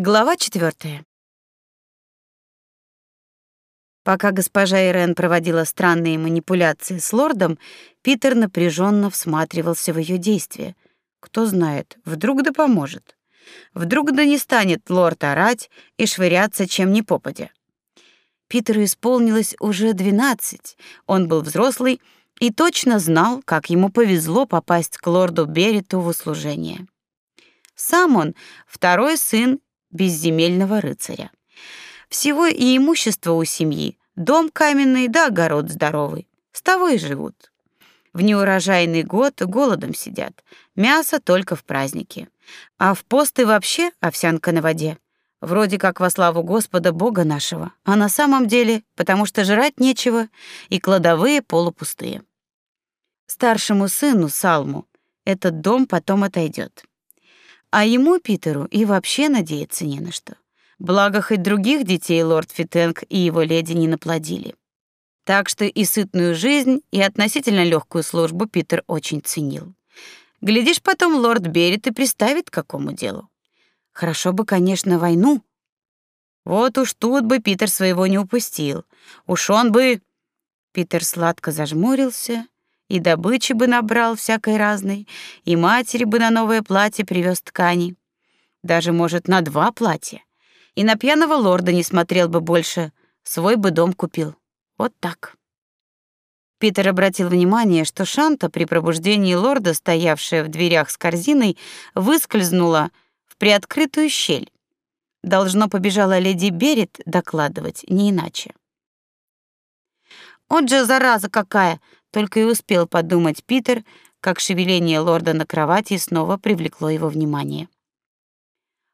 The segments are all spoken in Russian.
Глава четвертая. Пока госпожа Ирен проводила странные манипуляции с лордом, Питер напряженно всматривался в ее действия. Кто знает, вдруг да поможет. Вдруг да не станет лорд орать и швыряться чем ни попадя. Питеру исполнилось уже двенадцать. Он был взрослый и точно знал, как ему повезло попасть к лорду Берету в услужение. Сам он второй сын безземельного рыцаря. Всего и имущество у семьи, дом каменный да огород здоровый. С того и живут. В неурожайный год голодом сидят, мясо только в праздники. А в посты вообще овсянка на воде. Вроде как во славу Господа Бога нашего, а на самом деле, потому что жрать нечего, и кладовые полупустые. Старшему сыну Салму этот дом потом отойдет. А ему, Питеру, и вообще надеяться не на что. Благо, хоть других детей лорд Фитенг и его леди не наплодили. Так что и сытную жизнь, и относительно легкую службу Питер очень ценил. Глядишь, потом лорд Берет и приставит к какому делу. Хорошо бы, конечно, войну. Вот уж тут бы Питер своего не упустил. Уж он бы... Питер сладко зажмурился и добычи бы набрал всякой разной, и матери бы на новое платье привез ткани. Даже, может, на два платья. И на пьяного лорда не смотрел бы больше, свой бы дом купил. Вот так. Питер обратил внимание, что Шанта при пробуждении лорда, стоявшая в дверях с корзиной, выскользнула в приоткрытую щель. Должно побежала леди Берет докладывать, не иначе. «Он же зараза какая!» Только и успел подумать Питер, как шевеление лорда на кровати снова привлекло его внимание.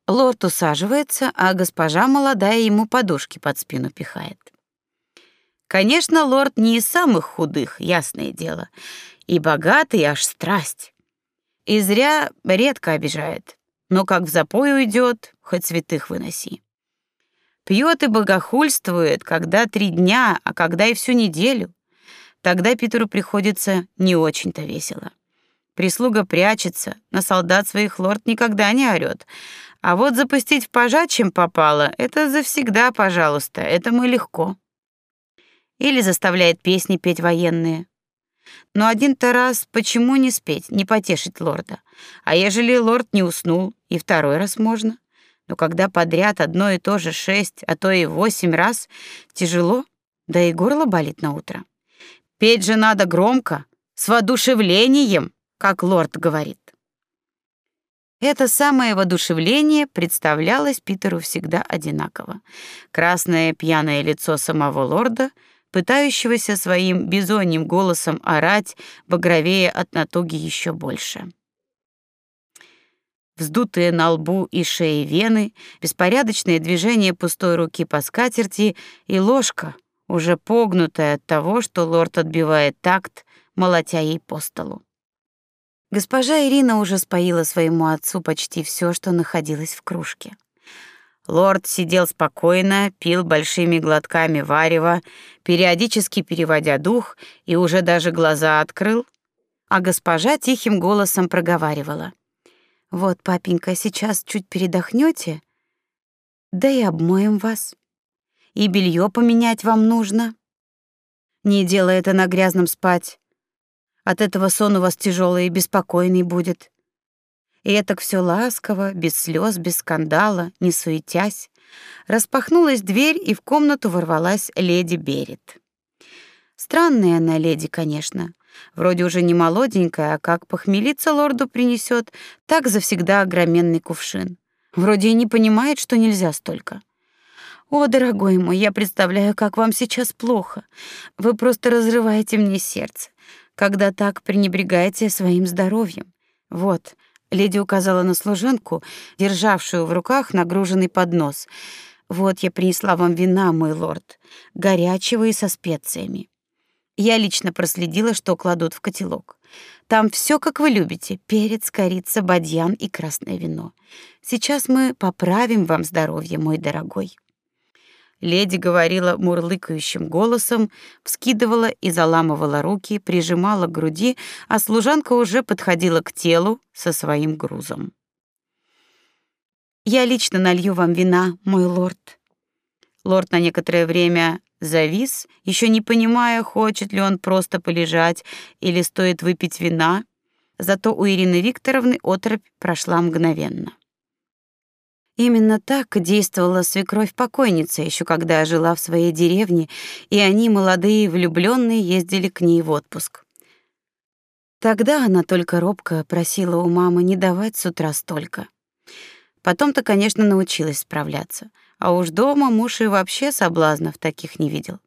Лорд усаживается, а госпожа молодая ему подушки под спину пихает. Конечно, лорд не из самых худых, ясное дело, и богатый аж страсть. И зря редко обижает, но как в запой уйдет, хоть святых выноси. Пьет и богохульствует, когда три дня, а когда и всю неделю. Тогда Питеру приходится не очень-то весело. Прислуга прячется, на солдат своих лорд никогда не орёт. А вот запустить в пожар, чем попало, это завсегда, пожалуйста, это мы легко. Или заставляет песни петь военные. Но один-то раз почему не спеть, не потешить лорда? А ежели лорд не уснул, и второй раз можно. Но когда подряд одно и то же шесть, а то и восемь раз, тяжело, да и горло болит на утро. Петь же надо громко, с воодушевлением, как лорд говорит. Это самое воодушевление представлялось Питеру всегда одинаково. Красное пьяное лицо самого лорда, пытающегося своим бизоньим голосом орать, багровее от натуги еще больше. Вздутые на лбу и шее вены, беспорядочные движения пустой руки по скатерти и ложка, уже погнутая от того, что лорд отбивает такт, молотя ей по столу. Госпожа Ирина уже споила своему отцу почти все, что находилось в кружке. Лорд сидел спокойно, пил большими глотками варева, периодически переводя дух и уже даже глаза открыл, а госпожа тихим голосом проговаривала: "Вот, папенька, сейчас чуть передохнёте, да и обмоем вас" и белье поменять вам нужно. Не делай это на грязном спать. От этого сон у вас тяжелый и беспокойный будет. И это все ласково, без слез, без скандала, не суетясь. Распахнулась дверь, и в комнату ворвалась леди Берет. Странная она леди, конечно. Вроде уже не молоденькая, а как похмелиться лорду принесет, так завсегда огроменный кувшин. Вроде и не понимает, что нельзя столько. О, дорогой мой, я представляю, как вам сейчас плохо. Вы просто разрываете мне сердце, когда так пренебрегаете своим здоровьем. Вот, леди указала на служанку, державшую в руках нагруженный поднос. Вот я принесла вам вина, мой лорд, горячего и со специями. Я лично проследила, что кладут в котелок. Там все, как вы любите: перец, корица, бадьян и красное вино. Сейчас мы поправим вам здоровье, мой дорогой. Леди говорила мурлыкающим голосом, вскидывала и заламывала руки, прижимала к груди, а служанка уже подходила к телу со своим грузом. Я лично налью вам вина, мой лорд. Лорд на некоторое время завис, еще не понимая, хочет ли он просто полежать или стоит выпить вина. Зато у Ирины Викторовны оторопь прошла мгновенно. Именно так действовала свекровь покойницы, еще когда жила в своей деревне, и они, молодые влюбленные, ездили к ней в отпуск. Тогда она только робко просила у мамы не давать с утра столько. Потом-то, конечно, научилась справляться, а уж дома муж и вообще соблазнов таких не видел.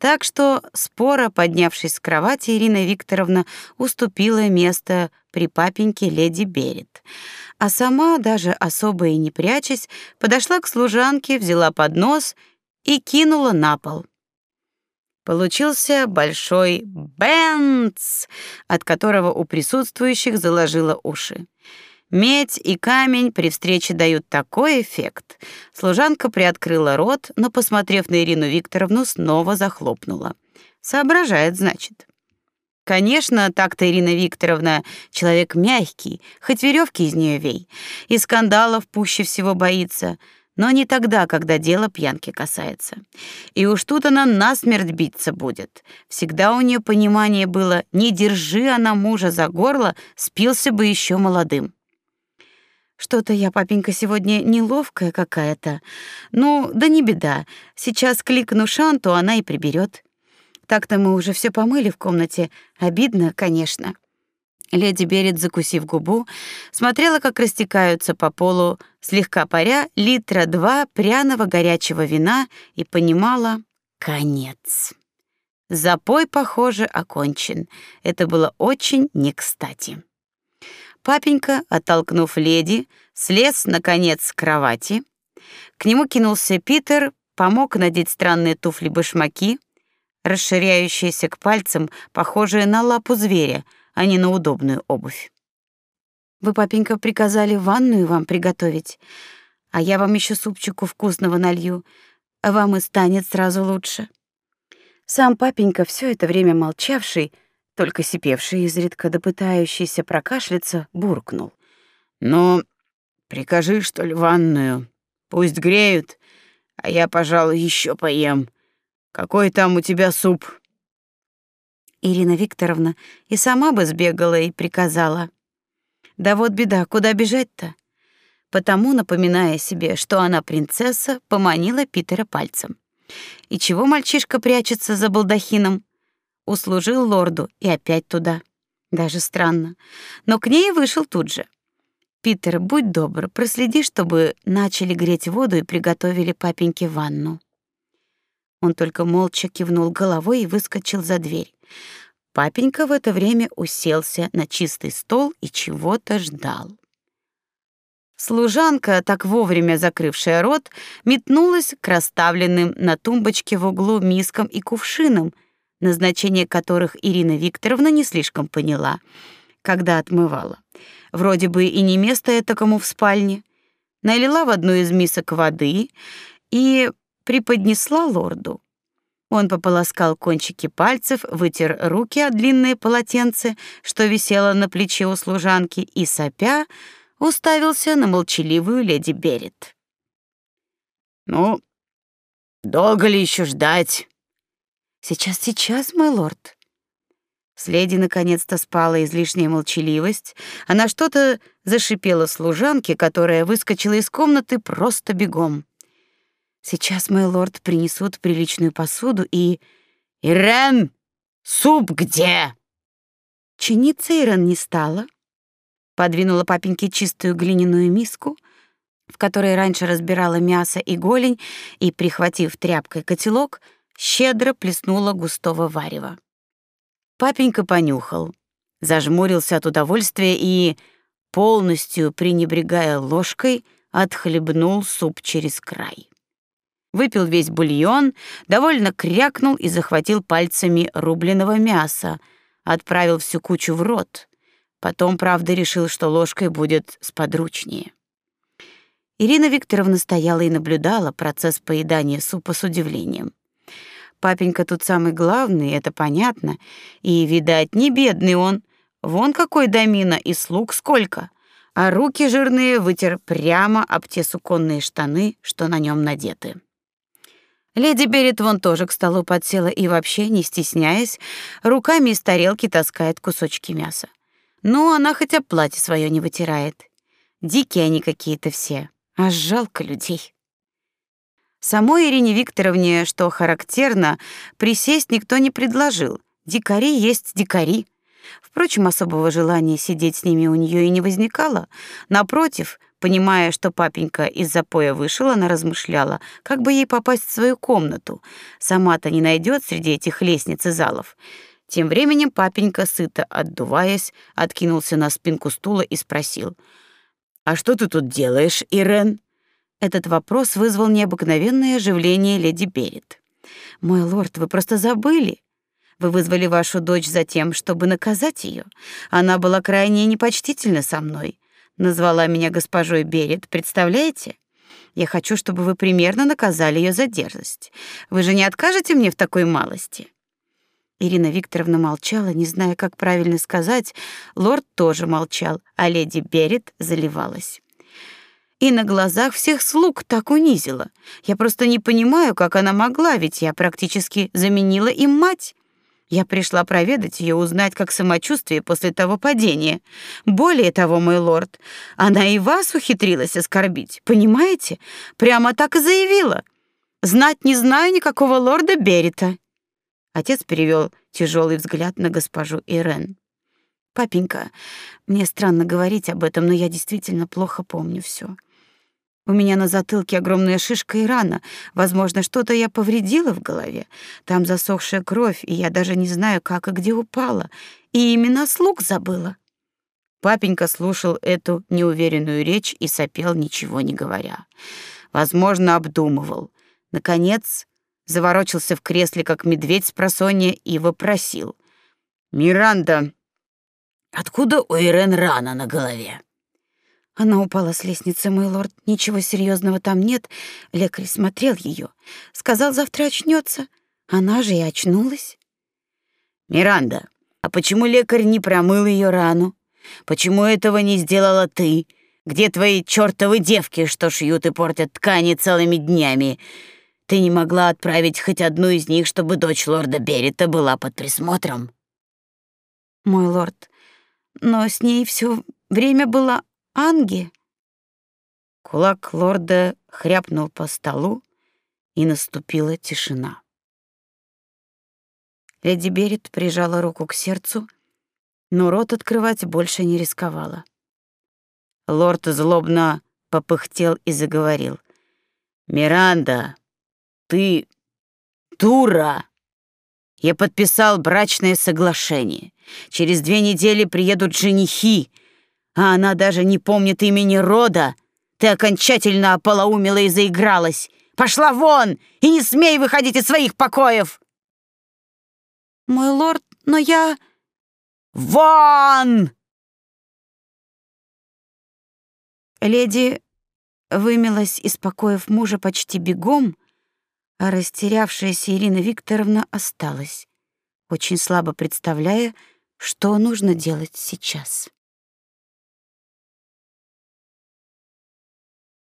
Так что, спора поднявшись с кровати, Ирина Викторовна уступила место при папеньке леди Берет, а сама, даже особо и не прячась, подошла к служанке, взяла поднос и кинула на пол. Получился большой бенц, от которого у присутствующих заложило уши. Медь и камень при встрече дают такой эффект. Служанка приоткрыла рот, но, посмотрев на Ирину Викторовну, снова захлопнула. Соображает, значит. Конечно, так-то Ирина Викторовна человек мягкий, хоть веревки из нее вей, и скандалов пуще всего боится, но не тогда, когда дело пьянки касается. И уж тут она насмерть биться будет. Всегда у нее понимание было: не держи она мужа за горло, спился бы еще молодым. Что-то я, папенька, сегодня неловкая какая-то. Ну, да не беда. Сейчас кликну Шанту, она и приберет. Так-то мы уже все помыли в комнате. Обидно, конечно. Леди Берет, закусив губу, смотрела, как растекаются по полу, слегка паря, литра два пряного горячего вина и понимала — конец. Запой, похоже, окончен. Это было очень не кстати. Папенька, оттолкнув леди, слез наконец с кровати. К нему кинулся Питер, помог надеть странные туфли-башмаки, расширяющиеся к пальцам, похожие на лапу зверя, а не на удобную обувь. Вы, папенька, приказали ванную вам приготовить, а я вам еще супчику вкусного налью, а вам и станет сразу лучше. Сам папенька, все это время молчавший, только сипевший изредка да пытающийся прокашляться, буркнул. «Ну, прикажи, что ли, ванную. Пусть греют, а я, пожалуй, еще поем. Какой там у тебя суп?» Ирина Викторовна и сама бы сбегала и приказала. Да вот беда, куда бежать-то? Потому, напоминая себе, что она принцесса, поманила Питера пальцем. И чего мальчишка прячется за балдахином? Услужил лорду и опять туда. Даже странно. Но к ней вышел тут же. Питер, будь добр, проследи, чтобы начали греть воду и приготовили папеньке ванну. Он только молча кивнул головой и выскочил за дверь. Папенька в это время уселся на чистый стол и чего-то ждал. Служанка, так вовремя закрывшая рот, метнулась к расставленным на тумбочке в углу мискам и кувшинам — назначение которых Ирина Викторовна не слишком поняла, когда отмывала. Вроде бы и не место это кому в спальне. Налила в одну из мисок воды и преподнесла лорду. Он пополоскал кончики пальцев, вытер руки о длинное полотенце, что висело на плече у служанки, и сопя уставился на молчаливую леди Берет. Ну, долго ли еще ждать? Сейчас, сейчас, мой лорд. С леди наконец-то спала излишняя молчаливость. Она что-то зашипела служанке, которая выскочила из комнаты просто бегом. Сейчас, мой лорд, принесут приличную посуду и... «Ирен, суп где?» Чиниться Ирен не стала. Подвинула папеньке чистую глиняную миску, в которой раньше разбирала мясо и голень, и, прихватив тряпкой котелок, — щедро плеснула густого варева. Папенька понюхал, зажмурился от удовольствия и, полностью пренебрегая ложкой, отхлебнул суп через край. Выпил весь бульон, довольно крякнул и захватил пальцами рубленого мяса, отправил всю кучу в рот. Потом, правда, решил, что ложкой будет сподручнее. Ирина Викторовна стояла и наблюдала процесс поедания супа с удивлением. Папенька тут самый главный, это понятно. И, видать, не бедный он. Вон какой домина и слуг сколько. а руки жирные вытер прямо об те суконные штаны, что на нем надеты. Леди Берет вон тоже к столу подсела и вообще, не стесняясь, руками из тарелки таскает кусочки мяса. Ну, она хотя платье свое не вытирает. Дикие они какие-то все, аж жалко людей. Самой Ирине Викторовне, что характерно, присесть никто не предложил. Дикари есть дикари. Впрочем, особого желания сидеть с ними у нее и не возникало. Напротив, Понимая, что папенька из запоя вышел, она размышляла, как бы ей попасть в свою комнату. Сама-то не найдет среди этих лестниц и залов. Тем временем папенька, сыто отдуваясь, откинулся на спинку стула и спросил. «А что ты тут делаешь, Ирен?» Этот вопрос вызвал необыкновенное оживление леди Берет. «Мой лорд, вы просто забыли. Вы вызвали вашу дочь за тем, чтобы наказать ее. Она была крайне непочтительна со мной. Назвала меня госпожой Берет, представляете? Я хочу, чтобы вы примерно наказали ее за дерзость. Вы же не откажете мне в такой малости?» Ирина Викторовна молчала, не зная, как правильно сказать. Лорд тоже молчал, а леди Берет заливалась. И на глазах всех слуг так унизила. Я просто не понимаю, как она могла, ведь я практически заменила им мать. Я пришла проведать ее, узнать, как самочувствие после того падения. Более того, мой лорд, она и вас ухитрилась оскорбить, понимаете? Прямо так и заявила. Знать не знаю никакого лорда Берита. Отец перевел тяжелый взгляд на госпожу Ирен. Папенька, мне странно говорить об этом, но я действительно плохо помню все. У меня на затылке огромная шишка и рана. Возможно, что-то я повредила в голове. Там засохшая кровь, и я даже не знаю, как и где упала. И именно слуг забыла. Папенька слушал эту неуверенную речь и сопел, ничего не говоря. Возможно, обдумывал. Наконец, заворочился в кресле, как медведь с просонья, и вопросил. «Миранда, откуда у Ирен рана на голове?» Она упала с лестницы, мой лорд. Ничего серьезного там нет. Лекарь смотрел ее, сказал, завтра очнется. Она же и очнулась. Миранда, а почему лекарь не промыл ее рану? Почему этого не сделала ты? Где твои чёртовы девки, что шьют и портят ткани целыми днями? Ты не могла отправить хоть одну из них, чтобы дочь лорда Берита была под присмотром? Мой лорд, но с ней все время было Анги!» Кулак лорда хряпнул по столу, и наступила тишина. Леди Берет прижала руку к сердцу, но рот открывать больше не рисковала. Лорд злобно попыхтел и заговорил. «Миранда, ты дура! Я подписал брачное соглашение. Через две недели приедут женихи, а она даже не помнит имени рода. Ты окончательно ополоумела и заигралась. Пошла вон и не смей выходить из своих покоев!» «Мой лорд, но я...» «Вон!» Леди вымилась из покоев мужа почти бегом, а растерявшаяся Ирина Викторовна осталась, очень слабо представляя, что нужно делать сейчас.